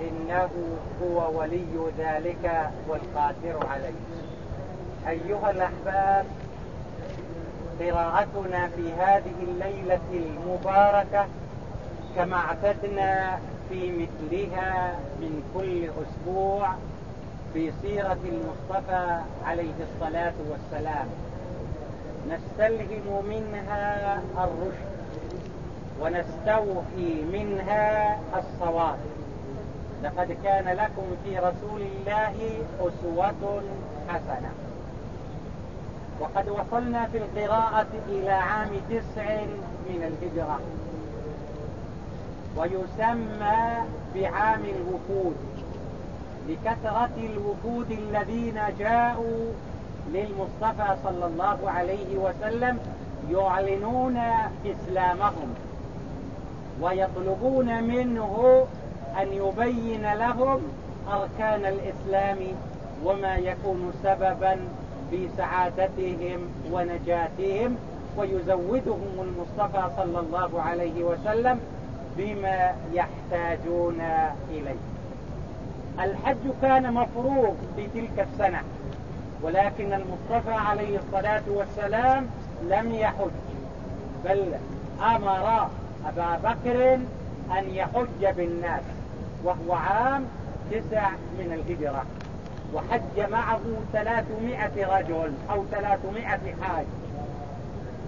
إنه هو ولي ذلك والقادر عليه. أيها الأحباب قراءتنا في هذه الليلة المباركة كما اعتدنا في مثلها من كل أسبوع في سيرة المصطفى عليه الصلاة والسلام. نستلهم منها الرشد ونستوحي منها الصواب. لقد كان لكم في رسول الله أسوة حسنة. وقد وصلنا في القراءة إلى عام تسع من الهجرة. ويسمى بعام الوفود لكثرة الوفود الذين جاءوا للمصطفى صلى الله عليه وسلم يعلنون إسلامهم ويطلبون منه أن يبين لهم أركان الإسلام وما يكون سببا في سعادتهم ونجاتهم ويزودهم المصطفى صلى الله عليه وسلم بما يحتاجون إليه. الحج كان مفروض في تلك السنة ولكن المصطفى عليه الصلاة والسلام لم يحج بل أمر أبا بكر أن يحج بالناس. وهو عام تسع من الهجرة. وحج معه ثلاثمائة رجل أو ثلاثمائة حاج.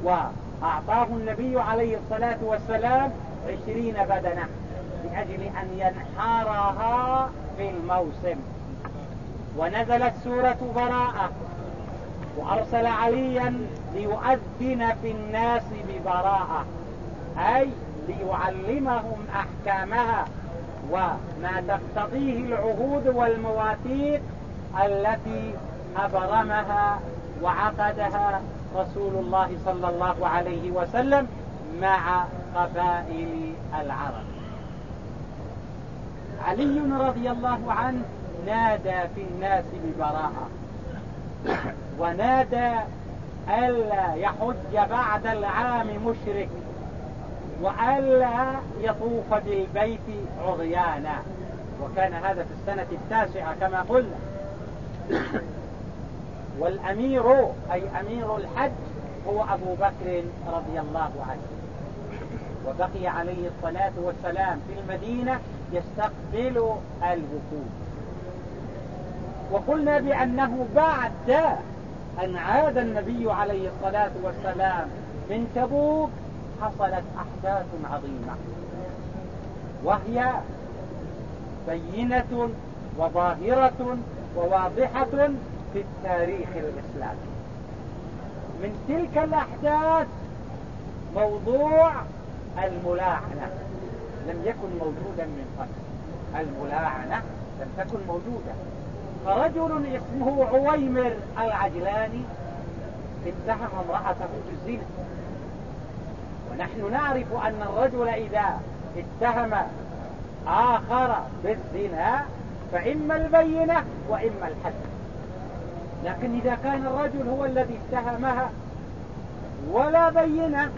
وأعطاه النبي عليه الصلاة والسلام عشرين بدنة لأجل أن ينحرها في الموسم. ونزلت سورة براءة. وأرسل عليا ليؤذن في الناس ببراءة. أي ليعلمهم أحكامها. وما تقتضيه العهود والمواثيق التي أبرمها وعقدها رسول الله صلى الله عليه وسلم مع قبائل العرب. علي رضي الله عنه نادى في الناس ببراءة ونادى ألا يحج بعد العام مشرك. وألا يطوف بالبيت عريانا. وكان هذا في السنة التاسعة كما قلنا. والأمير أي أمير الحج هو أبو بكر رضي الله عنه. وبقي عليه الصلاة والسلام في المدينة يستقبل الوفود وقلنا بأنه بعد أن عاد النبي عليه الصلاة والسلام من تبوك حصلت أحداث عظيمة. وهي بينة وظاهرة وواضحة في التاريخ الإسلامي. من تلك الأحداث موضوع الملاعنة. لم يكن موجودا من قبل. الملاعنة لم تكن موجودة. فرجل اسمه عويمر العجلاني اتهم امرأته بالزنا. ونحن نعرف أن الرجل إذا اتهم آخر بالزنا فإما البينة وإما الحد. لكن إذا كان الرجل هو الذي اتهمها ولا بينة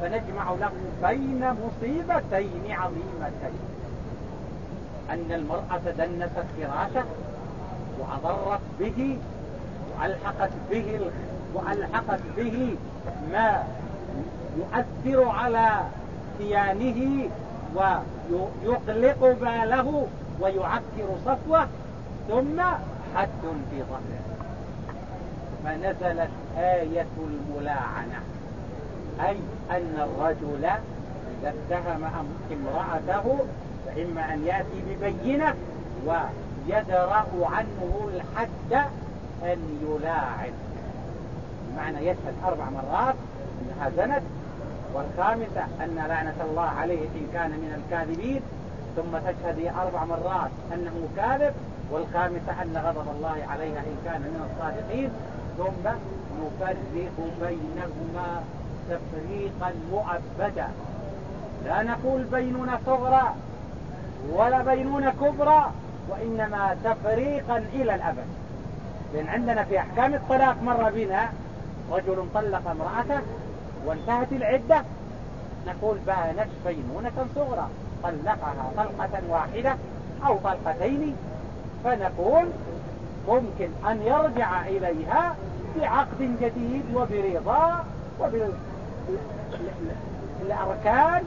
فنجمع له بين مصيبتين عظيمتين. أن المرأة دنست فراشه وأضرت به وألحقت به وألحقت به ما يؤثر على كيانه ويقلق باله ويعكر صفوه ثم حد في ظهره. فنزلت آية الملاعنة أي أن الرجل إذا اتهم امرأته فإما أن يأتي ببينة ويدرأ عنه الحد أن يلاعن. بمعنى يشهد أربع مرات أنها زنت والخامسة أن لعنة الله عليه إن كان من الكاذبين ثم تشهدي أربع مرات أنه كاذب والخامسة أن غضب الله عليها إن كان من الصادقين ثم نفرق بينهما تفريقا مؤبدا. لا نقول بينونة صغرى ولا بينونة كبرى وإنما تفريقا إلى الأبد. لأن عندنا في أحكام الطلاق مر بنا رجل طلق امرأته وانتهت العدة. نقول بانت بينونة صغرى طلقها طلقة واحدة أو طلقتين فنقول ممكن أن يرجع إليها بعقد جديد وبرضا وبالأركان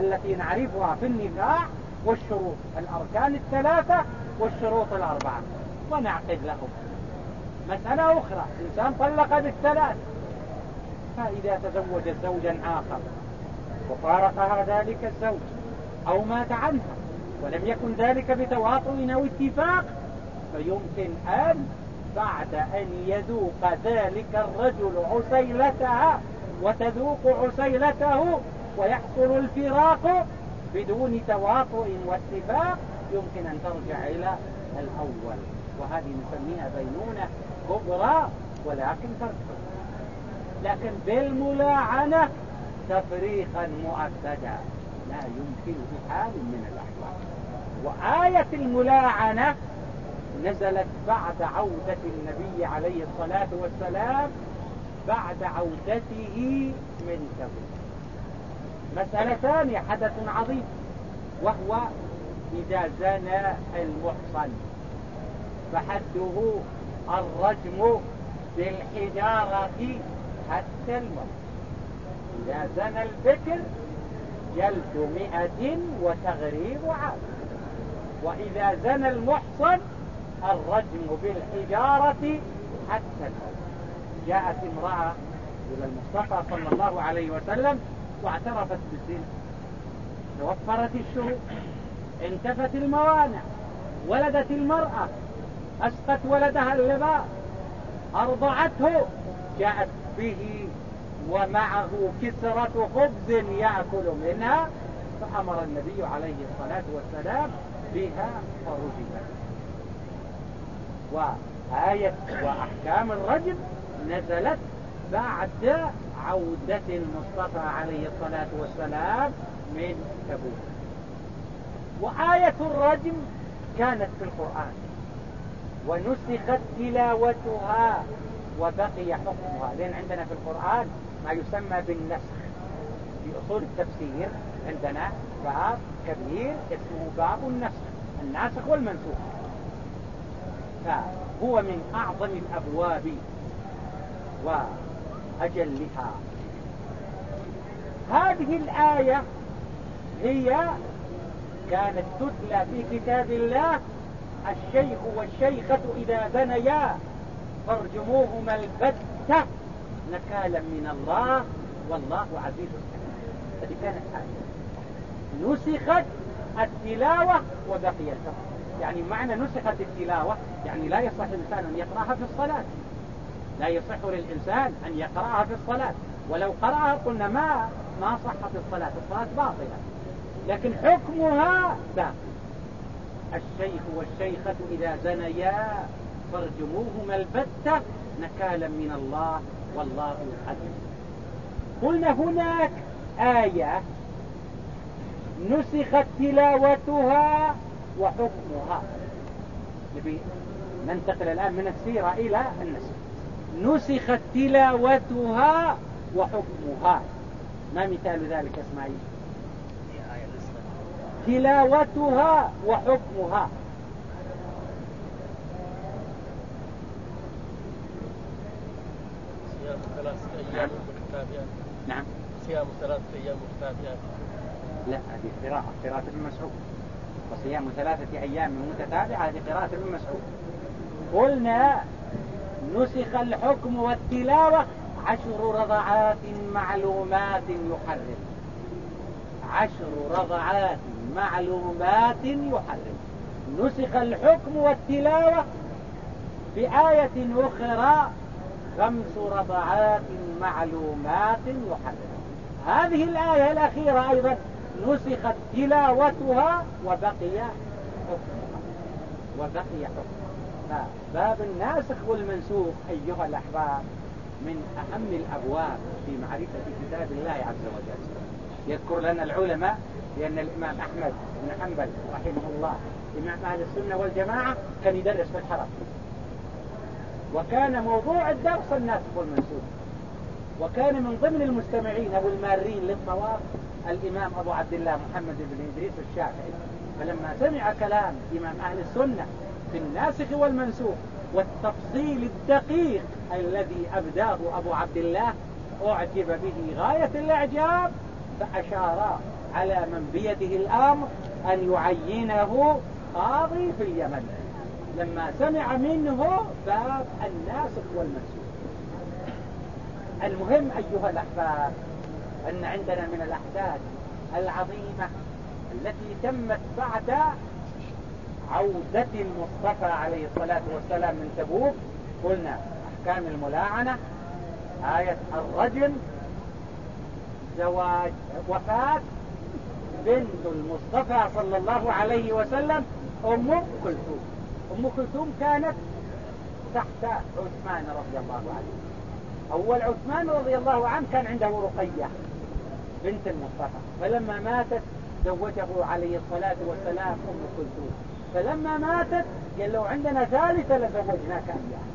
التي نعرفها في النكاح والشروط. الأركان الثلاثة والشروط الأربعة. ونعقد لهم. مسألة أخرى. إنسان طلق بالثلاث. فإذا تزوج زوجا آخر. وفارقها ذلك الزوج أو مات عنها. ولم يكن ذلك بتواطؤ أو اتفاق فيمكن أن بعد أن يذوق ذلك الرجل عسيلتها وتذوق عسيلته ويحصل الفراق بدون تواطؤ واتفاق يمكن أن ترجع إلى الأول. وهذه نسميها بينونة كبرى ولكن ترجع. لكن بالملاعنة تفريقا مؤكدا. لا يمكن بحال من الأحوال. وآية الملاعنة نزلت بعد عودة النبي عليه الصلاة والسلام بعد عودته من تبوك مسألة ثانية حدث عظيم وهو إذا زنى المحصن. فحده الرجم بالحجارة حتى الموت إذا زنى البكر جلد مئة وتغريب عام وإذا زنى المحصن الرجم بالحجارة حتى الموت جاءت امرأة إلى المصطفى صلى الله عليه وسلم واعترفت بالزنا. توفرت الشروط انتفت الموانع. ولدت المرأة. أسقت ولدها اللباس. أرضعته. جاءت به ومعه كسرة خبز يأكل منها فأمر النبي عليه الصلاة والسلام بها فرجمت وآية وأحكام الرجم نزلت بعد عودة المصطفى عليه الصلاة والسلام من تبوك. وآية الرجم كانت في القرآن ونسخت تلاوتها وبقي حكمها. لأن عندنا في القرآن ما يسمى بالنسخ. في أصول التفسير عندنا باب كبير اسمه باب النسخ. الناسخ والمنسوخ. فهو من أعظم الأبواب وأجلها. هذه الآية هي كانت تتلى في كتاب الله. الشيخ والشيخة إذا بنيا فارجموهما البتة. نكالا من الله والله عزيز حكيم هذه كانت آية. نسخت التلاوة وبقي الحكم يعني معنى نسخت التلاوة يعني لا يصح الإنسان أن يقرأها في الصلاة. لا يصح للإنسان أن يقرأها في الصلاة. ولو قرأها قلنا ما ما صحت الصلاة. الصلاة باطلة. لكن حكمها باقي الشيخ والشيخة إذا زنيا فارجموهما البتة نكالا من الله والله حكيم قلنا هناك آية نسخت تلاوتها وحكمها. نبي ننتقل الآن من السيرة إلى النسخ. نسخت تلاوتها وحكمها. ما مثال ذلك إسماعيل؟ تلاوتها وحكمها صيام نعم. صيام ثلاثة أيام متتابعة لا هذه قراءة قراءة ابن مسعود. وصيام ثلاثة أيام متتابعة هذه قراءة ابن مسعود. قلنا نسخ الحكم والتلاوة عشر رضعات معلومات يحرم. عشر رضعات معلومات يحرم. نسخ الحكم والتلاوة بآية أخرى خمس رضعات معلومات يحرم هذه الآية الأخيرة أيضا نسخت تلاوتها وبقي حكمها. وبقي حكمها. باب الناسخ والمنسوخ أيها الأحباب من أهم الأبواب في معرفة كتاب الله عز وجل. يذكر لنا العلماء لأن الإمام أحمد بن حنبل رحمه الله إمام أهل السنة والجماعة كان يدرس في الحرم. وكان موضوع الدرس الناسخ والمنسوخ. وكان من ضمن المستمعين أو المارين للطواف الإمام أبو عبد الله محمد بن إدريس الشافعي. فلما سمع كلام إمام أهل السنة في الناسخ والمنسوخ والتفصيل الدقيق الذي أبداه أبو عبد الله أعجب به غاية الإعجاب فأشار على من بيده الأمر أن يعينه قاضي في اليمن. لما سمع منه باب الناسخ والمنسوخ. المهم أيها الأحباب أن عندنا من الأحداث العظيمة التي تمت بعد عودة المصطفى عليه الصلاة والسلام من تبوك. قلنا أحكام الملاعنة آية الرجل زواج وفاة بنت المصطفى صلى الله عليه وسلم أم كلثوم. أم كلثوم كانت تحت عثمان رضي الله عنه. أول عثمان رضي الله عنه كان عنده رقية بنت المصطفى. فلما ماتت زوجه عليه الصلاة والسلام أم كلثوم. فلما ماتت قال لو عندنا ثالثة لزوجناك إياها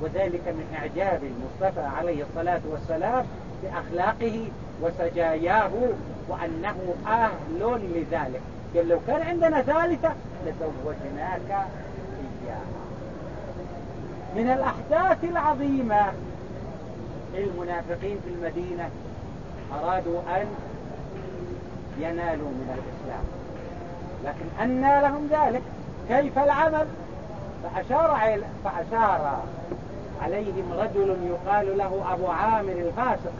وذلك من إعجاب المصطفى عليه الصلاة والسلام بأخلاقه وسجاياه وأنه أهل لذلك. قال لو كان عندنا ثالثة لزوجناك إياها. من الأحداث العظيمة المنافقين في المدينة أرادوا أن ينالوا من الإسلام. لكن أنى لهم ذلك كيف العمل؟ فأشار, فأشار عليهم رجل يقال له أبو عامر الفاسق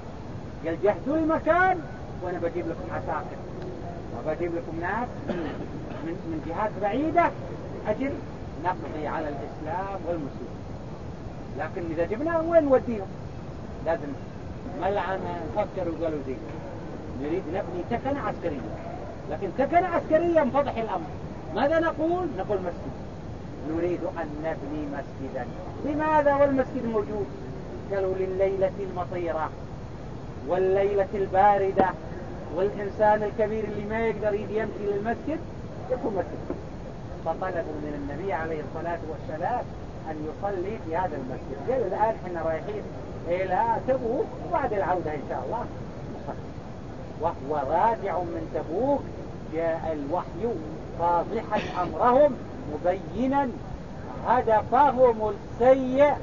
قال جهدوا المكان وأنا بجيب لكم عساكر. وبجيب لكم ناس؟ من, من جهات بعيدة أجل نقضي على الإسلام والمسلمين. لكن إذا جبناهم وين نوديهم لازم ملعنة فكروا وقالوا ذي نريد نبني تكنة عسكرية. لكن تكنة عسكرية انفضح الأمر. ماذا نقول؟ نقول مسجد. نريد أن نبني مسجدا. لماذا والمسجد موجود؟ قالوا لليلة المطيرة والليلة الباردة. والإنسان الكبير اللي ما يقدر يمشي للمسجد يكون مسجد. فطلبوا من النبي عليه الصلاة والسلام أن يصلي في هذا المسجد. قال الآن إحنا رايحين إلى تبوك وبعد العودة إن شاء الله. نصلي وهو راجع من تبوك. جاء الوحي فاضحا أمرهم مبينا هدفهم السيء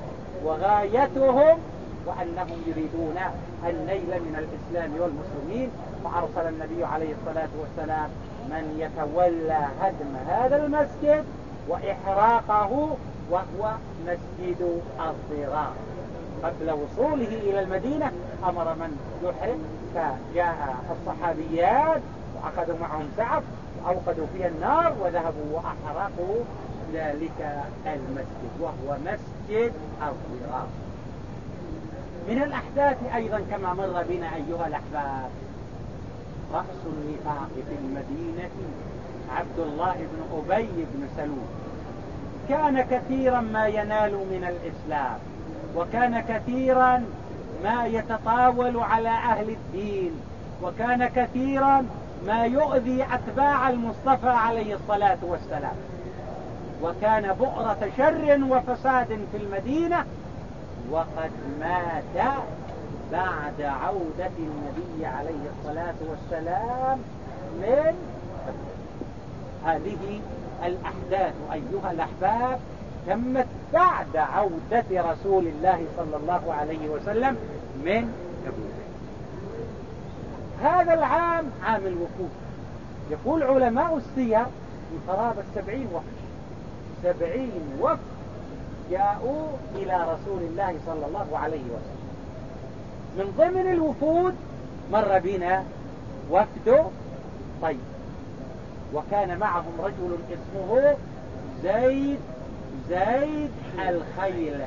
وغايتهم وأنهم يريدون النيل من الإسلام والمسلمين. فأرسل النبي عليه الصلاة والسلام من يتولى هدم هذا المسجد وإحراقه وهو مسجد الضرار قبل وصوله إلى المدينة أمر من يحرق فجاء الصحابيات وأخذوا معهم سعف وأوقدوا فيها النار وذهبوا وأحرقوا ذلك المسجد وهو مسجد الضرار من الأحداث أيضا كما مر بنا أيها الأحباب رأس النفاق في المدينة عبد الله بن أبي بن سلول. كان كثيرا ما ينال من الإسلام وكان كثيرا ما يتطاول على أهل الدين وكان كثيرا ما يؤذي أتباع المصطفى عليه الصلاة والسلام. وكان بؤرة شر وفساد في المدينة وقد مات بعد عودة النبي عليه الصلاة والسلام من هذه الأحداث أيها الأحباب تمت بعد عودة رسول الله صلى الله عليه وسلم من تبوك. هذا العام عام الوفود. يقول علماء السير من قرابة سبعين وفد سبعين وفد جاءوا إلى رسول الله صلى الله عليه وسلم. من ضمن الوفود مر بنا وفد طيب. وكان معهم رجل اسمه زيد زيد الخيل.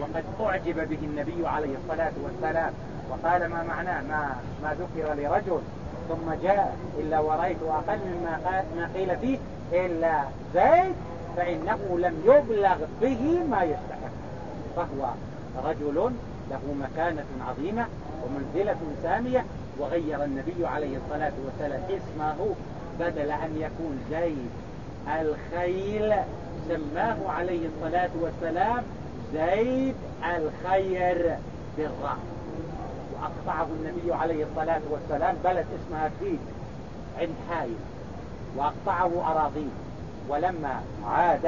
وقد أعجب به النبي عليه الصلاة والسلام. وقال ما معناه؟ ما, ما ذكر لرجل. ثم جاء إلا ورأيت أقل مما ما قيل فيه إلا زيد فإنه لم يبلغ به ما يستحق. فهو رجل له مكانة عظيمة ومنزلة سامية وغير النبي عليه الصلاة والسلام اسمه بدل أن يكون زيد الخيل سماه عليه الصلاة والسلام زيد الخير بالراء وأقطعه النبي عليه الصلاة والسلام بلد اسمها فيد عند حائل وأقطعه أراضيه. ولما عاد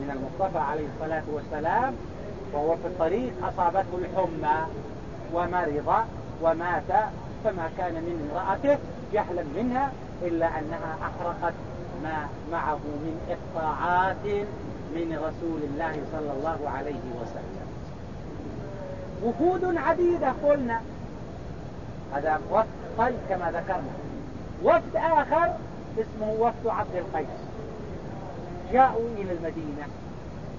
من المصطفى عليه الصلاة والسلام وهو في الطريق أصابته الحمى ومرض ومات فما كان من امرأته جهلا منها إلا أنها أحرقت ما معه من إقطاعات من رسول الله صلى الله عليه وسلم. وفود عديدة قلنا هذا وفد طيب كما ذكرنا. وفد آخر اسمه وفد عبد القيس. جاءوا إلى المدينة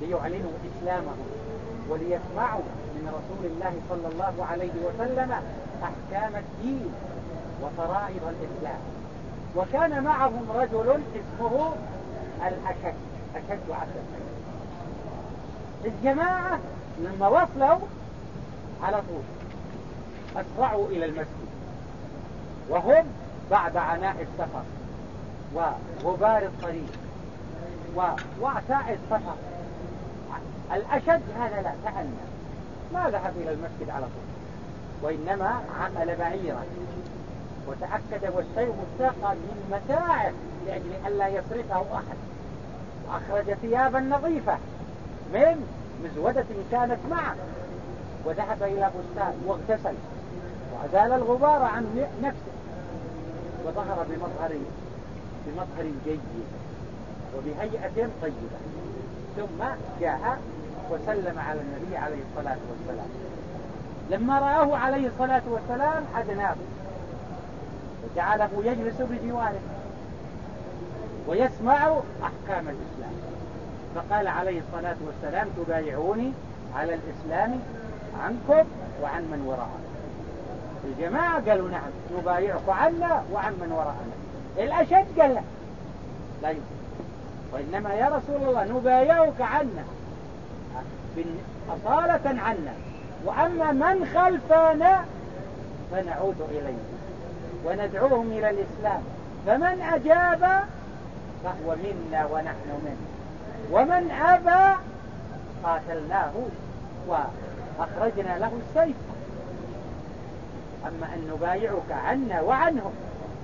ليعلنوا إسلامهم. وليسمعوا من رسول الله صلى الله عليه وسلم أحكام الدين وفرائض الإسلام. وكان معهم رجل اسمه الأشد أشد عبد الجماعة لما وصلوا على طول أسرعوا إلى المسجد. وهم بعد عناء السفر وغبار الطريق ووعثاء السفر. الأشد هذا لا تأنى. ما ذهب إلى المسجد على طول. وإنما عقل بعيرا. وتأكد والسيف الثقل من متاعه لأجل ألا يصرفه أحد. وأخرج ثيابا نظيفة من مزودة كانت معه. وذهب إلى بستان واغتسل وأزال الغبار عن نفسه. وظهر بمظهر بمظهر جيد. وبهيئة طيبة. ثم جاء وسلم على النبي عليه الصلاة والسلام. لما رآه عليه الصلاة والسلام أدناه وجعله يجلس بجواره. ويسمع أحكام الإسلام. فقال عليه الصلاة والسلام تبايعوني على الإسلام عنكم وعن من وراءنا الجماعة قالوا نعم نبايعك عنا وعن من وراءنا. الأشد قال لا لا يمكن. وإنما يا رسول الله نبايعك عنا. أصالة عنا. وأما من خلفنا فنعود إليه. وندعوهم إلى الإسلام. فمن أجاب فهو منا ونحن منه. ومن أبى قاتلناه وأخرجنا له السيف. أما أن نبايعك عنا وعنهم.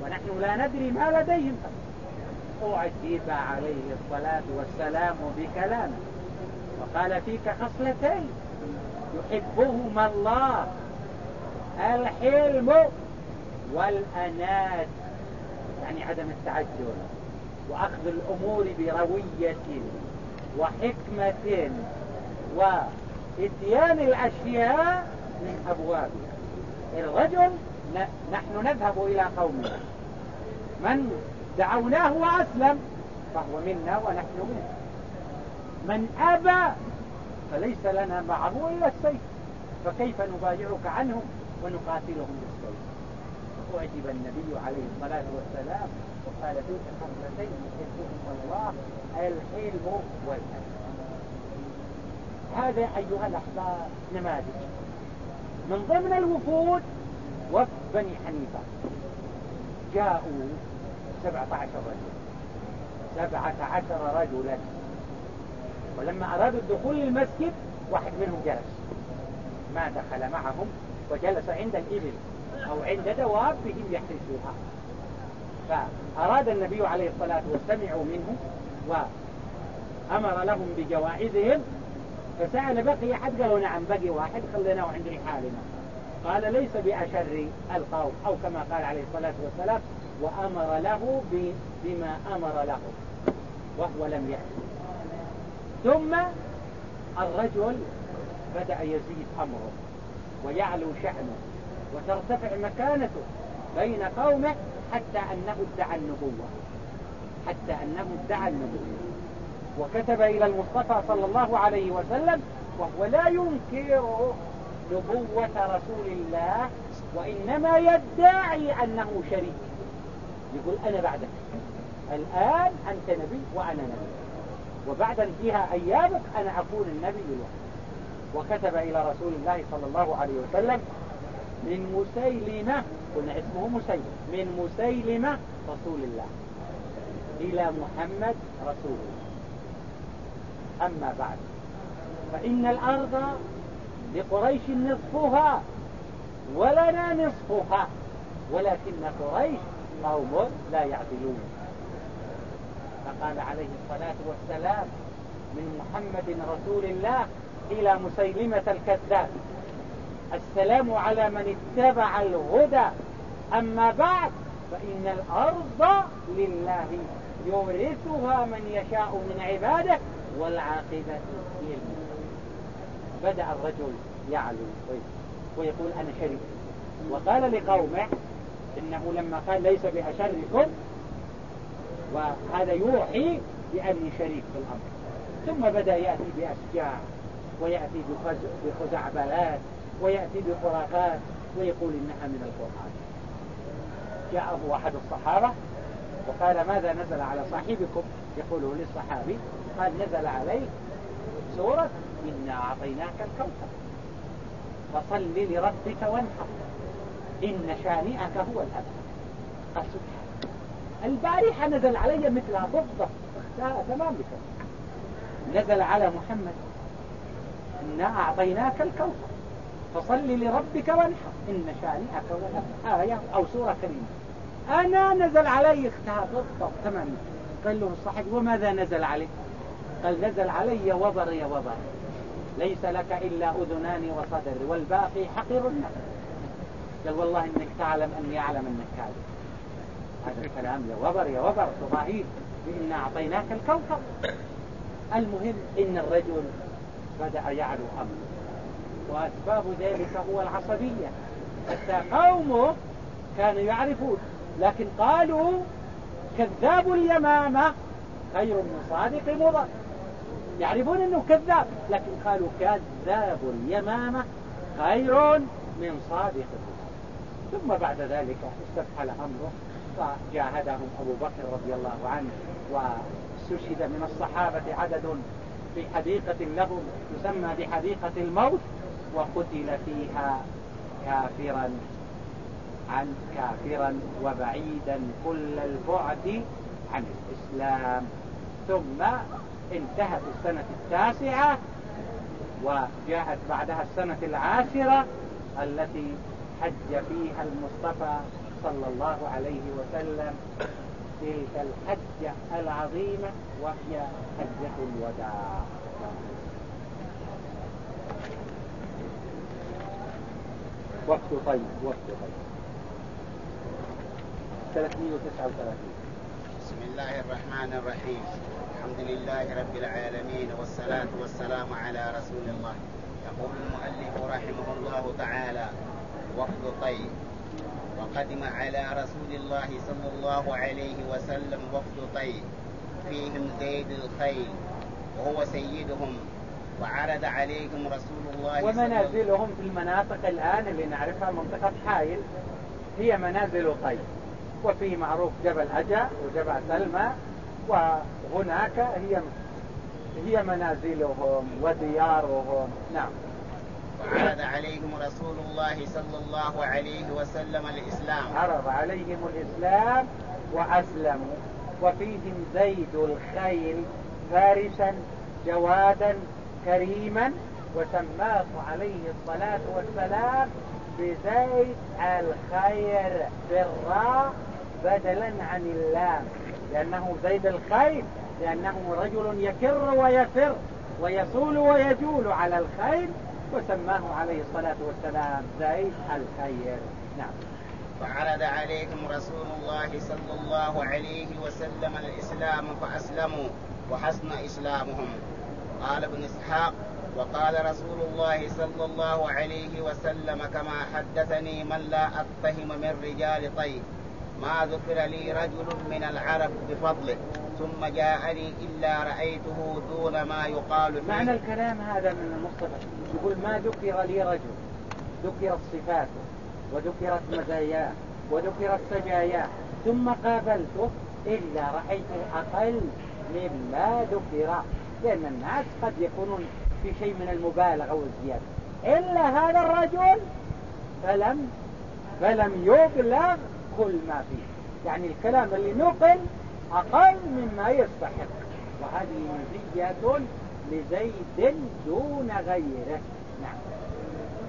ونحن لا ندري ما لديهم. أعجب عليه الصلاة والسلام بكلامه. وقال فيك خصلتين. يحبهما الله. الحلم والأنات يعني عدم التعجل. وأخذ الأمور بروية وحكمة وإتيان الأشياء من أبوابها الرجل نحن نذهب إلى قومنا. من دعوناه وأسلم فهو منا ونحن منه. من أبى فليس لنا معه إلا السيف. فكيف نبايعك عنهم ونقاتلهم بالسيف؟ فأعجب النبي عليه الصلاة والسلام وقال تلك خمستين يحبهم الله الحلم والأسف هذا أيها الأحباب نماذج. من ضمن الوفود وفد بني حنيفة. جاءوا سبعة عشر رجل سبعة عشر رجلا. ولما أرادوا الدخول للمسجد واحد منهم جلس. ما دخل معهم وجلس عند الإبل أو عند دوابهم يحرسوها. فأراد النبي عليه الصلاة والسلام سمعوا منه وأمر لهم بجوائزهم فسأل بقي أحد قالوا نعم بقي واحد خليناه عند رحالنا قال ليس بأشر القوم أو كما قال عليه الصلاة والسلام وأمر له بما أمر له وهو لم يأتي. ثم الرجل بدأ يزيد أمره ويعلو شأنه وترتفع مكانته بين قومه حتى أنه ادعى النبوة. حتى أنه ادعى النبوة. وكتب إلى المصطفى صلى الله عليه وسلم وهو لا ينكر نبوة رسول الله وإنما يدعي أنه شريك. يقول أنا بعدك. الآن أنت نبي وأنا نبي. وبعد انتهاء أيامك أنا أكون النبي الوحيد وكتب إلى رسول الله صلى الله عليه وسلم من مسيلمة قلنا اسمه مسيلمة من مسيلمة رسول الله إلى محمد رسول الله. أما بعد فإن الأرض لقريش نصفها ولنا نصفها ولكن قريش قوم لا يعدلون. فقال عليه الصلاة والسلام من محمد رسول الله إلى مسيلمة الكذاب السلام على من اتبع الهدى. أما بعد فإن الأرض لله يورثها من يشاء من عباده والعاقبة للمتقين. بدأ الرجل يعلو ويقول أنا شريك. وقال لقومه إنه لما قال ليس بأشركم وهذا يوحي بأني شريك في الأمر. ثم بدأ يأتي بأشجاع ويأتي بخزعبلات ويأتي بخرافات ويقول إنها من القرآن. جاءه أحد الصحابة وقال ماذا نزل على صاحبكم؟ يقوله للصحابي قال نزل عليه سورة إنا أعطيناك الكوثر فصل لربك وانحر. إن شانئك هو الأبتر قال سبحانه البارحة نزل علي مثلها بالضبط اختار تمام بكم نزل على محمد. إنا أعطيناك الكوثر. فصل لربك وانحر. إن شانئك هو الأبتر آية أو سورة كريمة. أنا نزل علي اختها بالضبط تمام. قال له الصحيح وماذا نزل عليك قال نزل علي وبر يا وبر ليس لك إلا أذنان وصدر والباقي حقير النفس. قال والله إنك تعلم أني أعلم أنك كاذب. هذا الكلام يا وبر يا وبر صباحين إنا أعطيناك الكوكب. المهم إن الرجل بدأ يعلو أمره. وأسباب ذلك هو العصبية. حتى قومه كانوا يعرفون. لكن قالوا كذاب اليمامة خير من صادق مضر يعرفون إنه كذاب لكن قالوا كذاب اليمامة خير من صادق ثم بعد ذلك استفحل امره فجاهدهم أبو بكر رضي الله عنه واستشهد من الصحابة عدد في حديقة لهم تسمى بحديقة الموت وقتل فيها كافرا عن كافرا وبعيدا كل البعد عن الإسلام. ثم انتهت السنة التاسعة وجاءت بعدها السنة العاشرة التي حج فيها المصطفى صلى الله عليه وسلم. تلك الحجة العظيمة وهي حجة الوداع. وقت طيب وقت طيب. 339 بسم الله الرحمن الرحيم. الحمد لله رب العالمين والصلاة والسلام على رسول الله. يقول المؤلف رحمه الله تعالى وفد طيب وقدم على رسول الله صلى الله عليه وسلم وفد طيب فيهم زيد الخيل وهو سيدهم. وعرض عليهم رسول الله ومنازلهم في المناطق الآن اللي نعرفها منطقة حائل هي منازل طيب وفي معروف جبل أجا وجبل سلمى وهناك هي هي منازلهم وديارهم. نعم. وعرض عليهم رسول الله صلى الله عليه وسلم الإسلام. عرض عليهم الإسلام وأسلموا. وفيهم زيد الخيل فارسا جوادا كريما. وسماه عليه الصلاة والسلام بزيد الخير بالراء بدلا عن اللام. لأنه زيد الخير لأنه رجل يكر ويفر ويصول ويجول على الخير وسماه عليه الصلاة والسلام زيد الخير. نعم. وعرض عليهم رسول الله صلى الله عليه وسلم الإسلام فأسلموا وحسن إسلامهم. قال ابن إسحاق وقال رسول الله صلى الله عليه وسلم كما حدثني من لا أتهم من رجال طيب. ما ذكر لي رجل من العرب بفضله ثم جاءني إلا رأيته دون ما يقال فيه. معنى الكلام هذا من المصطفى يقول ما ذكر لي رجل ذكرت صفاته وذكرت مزاياه وذكرت سجاياه ثم قابلته إلا رأيته أقل مما ذكر لأن الناس قد يكونون في شيء من المبالغة والزيادة. إلا هذا الرجل فلم فلم يبلغ كل ما فيه. يعني الكلام اللي نقل أقل مما يستحق. وهذه مزية لزيد دون غيره. نعم.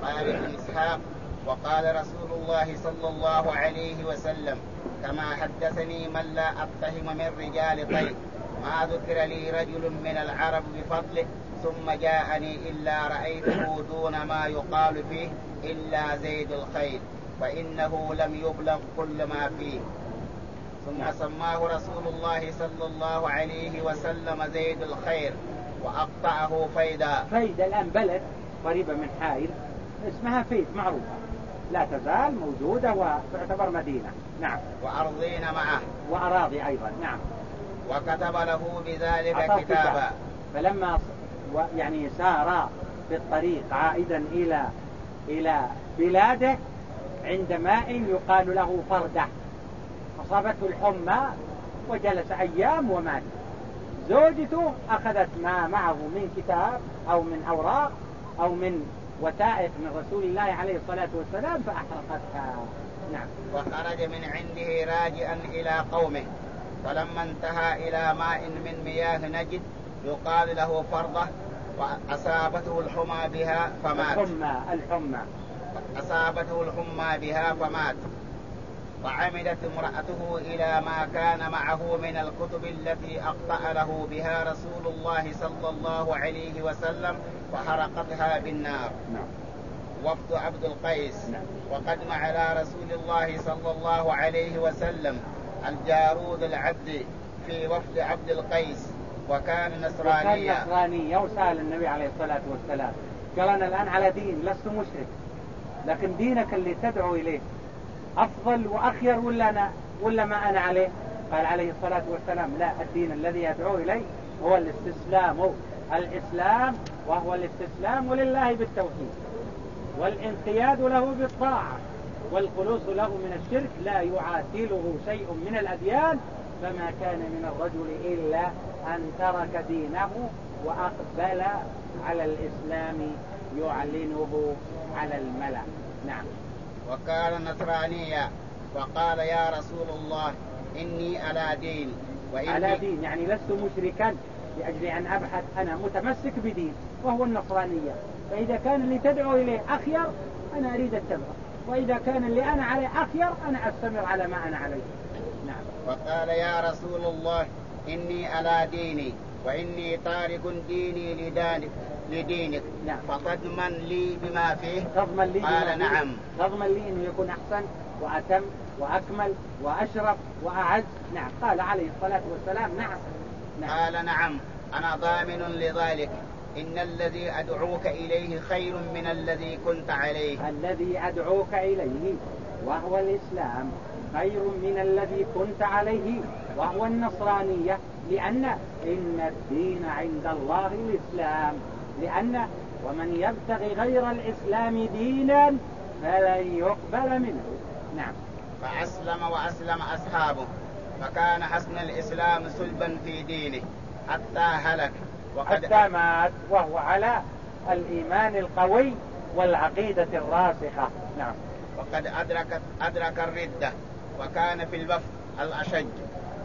قال ابن إسحاق وقال رسول الله صلى الله عليه وسلم كما حدثني من لا أتهم من رجال طيب. ما ذكر لي رجل من العرب بفضله ثم جاءني إلا رأيته دون ما يقال فيه إلا زيد الخير فإنه لم يبلغ كل ما فيه. ثم سماه رسول الله صلى الله عليه وسلم زيد الخير وأقطعه فيدا. فيدا الآن بلد قريبة من حائل اسمها فيد معروفة. لا تزال موجودة وتعتبر مدينة. نعم. وأرضين معه. وأراضي أيضا. نعم. وكتب له بذلك كتابا. فلما يعني سار في الطريق عائدا إلى إلى بلاده عند ماء يقال له فردة. أصابته الحمى وجلس أيام ومات. زوجته أخذت ما معه من كتاب أو من أوراق أو من وثائق من رسول الله عليه الصلاة والسلام فأحرقتها. نعم. وخرج من عنده راجعا إلى قومه. فلما انتهى إلى ماء من مياه نجد يقال له فرضة وأصابته الحمى بها فمات. الحمى الحمى. أصابته الحمى بها فمات. وعمدت امرأته إلى ما كان معه من الكتب التي أقطع له بها رسول الله صلى الله عليه وسلم وحرقتها بالنار. نعم. وفد عبد القيس. نعم. وقدم على رسول الله صلى الله عليه وسلم الجارود العبد في وفد عبد القيس. وكان وكان نصرانيا وسأل النبي عليه الصلاة والسلام. قال أنا الآن على دين لست مشرك. لكن دينك اللي تدعو إليه أفضل وأخير ولا أنا ولا ما أنا عليه؟ قال عليه الصلاة والسلام لا الدين الذي أدعو إليه هو الاستسلام. الإسلام وهو الاستسلام لله بالتوحيد والانقياد له بالطاعة والخلوص له من الشرك لا يعاتله شيء من الأديان فما كان من الرجل إلا أن ترك دينه وأقبل على الإسلام يعلنه على الملأ. نعم. وكان نصرانيا وقال يا رسول الله إني على دين وإني على دين يعني لست مشركا لأجل أن أبحث أنا متمسك بدين وهو النصرانية. فإذا كان اللي تدعو إليه أخير أنا أريد اتبعه وإذا كان اللي أنا عليه أخير أنا أستمر على ما أنا عليه. نعم. وقال يا رسول الله إني على ديني وإني تارك ديني لدانك لدينك نعم. فتضمن لي بما فيه. تضمن لي قال بما؟ نعم. تضمن لي أنه يكون أحسن وأتم وأكمل وأشرف وأعز. نعم. قال عليه الصلاة والسلام نعم. نعم. قال نعم. أنا ضامن لذلك. إن الذي أدعوك إليه خير من الذي كنت عليه. الذي أدعوك إليه وهو الإسلام خير من الذي كنت عليه وهو النصرانية. لأن إن الدين عند الله الإسلام. لأن ومن يبتغي غير الإسلام دينا فلن يقبل منه. نعم. فأسلم وأسلم أصحابه فكان حسن الإسلام سلبا في دينه حتى هلك. وقد حتى مات وهو على الإيمان القوي والعقيدة الراسخة. نعم. وقد أدرك أدرك الردة وكان في الوفد الأشج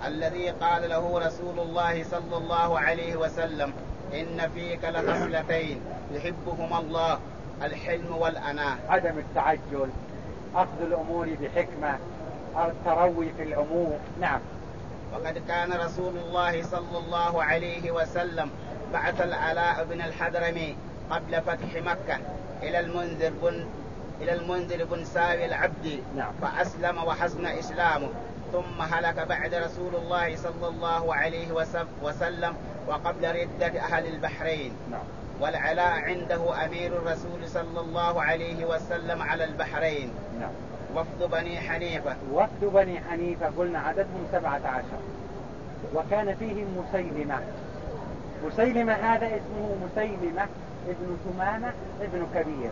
الذي قال له رسول الله صلى الله عليه وسلم إن فيك لخصلتين يحبهما الله. الحلم والأناة. عدم التعجل. أخذ الأمور بحكمة. التروي في الأمور نعم. وقد كان رسول الله صلى الله عليه وسلم بعث العلاء بن الحضرمي قبل فتح مكة إلى المنذر بن إلى المنذر بن ساوي العبدي نعم. فأسلم وحسن إسلامه. ثم هلك بعد رسول الله صلى الله عليه وسلم وقبل ردة أهل البحرين. نعم. والعلاء عنده أمير الرسول صلى الله عليه وسلم على البحرين. نعم. وفد بني حنيفة. وفد بني حنيفة قلنا عددهم سبعة عشر. وكان فيهم مسيلمة. مسيلمة هذا اسمه مسيلمة ابن ثمامة ابن كبير.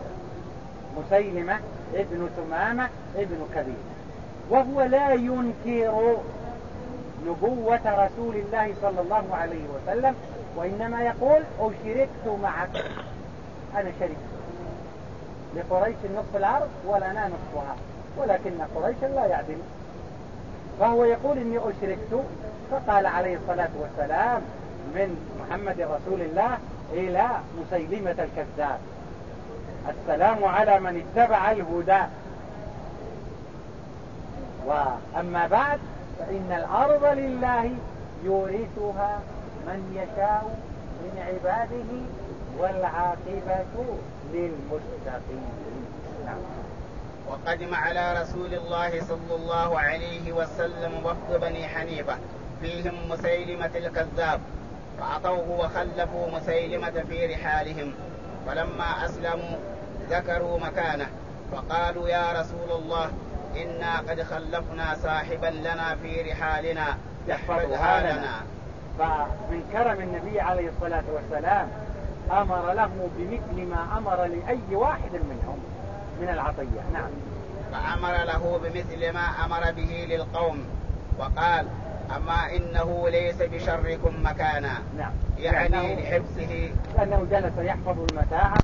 مسيلمة ابن ثمامة ابن كبير. وهو لا ينكر نبوة رسول الله صلى الله عليه وسلم وإنما يقول أشركت معك. أنا شريك لقريش نصف الأرض ولنا نصفها ولكن قريشا لا يعدل. فهو يقول إني أشركت فقال عليه الصلاة والسلام من محمد رسول الله إلى مسيلمة الكذاب. السلام على من اتبع الهدى. وأما بعد فإن الأرض لله يورثها من يشاء من عباده والعاقبة للمتقين. نعم. وقدم على رسول الله صلى الله عليه وسلم وفد بني حنيفة فيهم مسيلمة الكذاب. فعطوه وخلفوا مسيلمة في رحالهم. فلما أسلموا ذكروا مكانه. فقالوا يا رسول الله إنا قد خلفنا صاحبا لنا في رحالنا. يحفظها لنا. فمن كرم النبي عليه الصلاة والسلام أمر له بمثل ما أمر لأي واحد منهم من العطية. نعم. فأمر له بمثل ما أمر به للقوم. وقال أما إنه ليس بشركم مكانا. نعم. يعني لحفظه لأنه جلس يحفظ المتاع.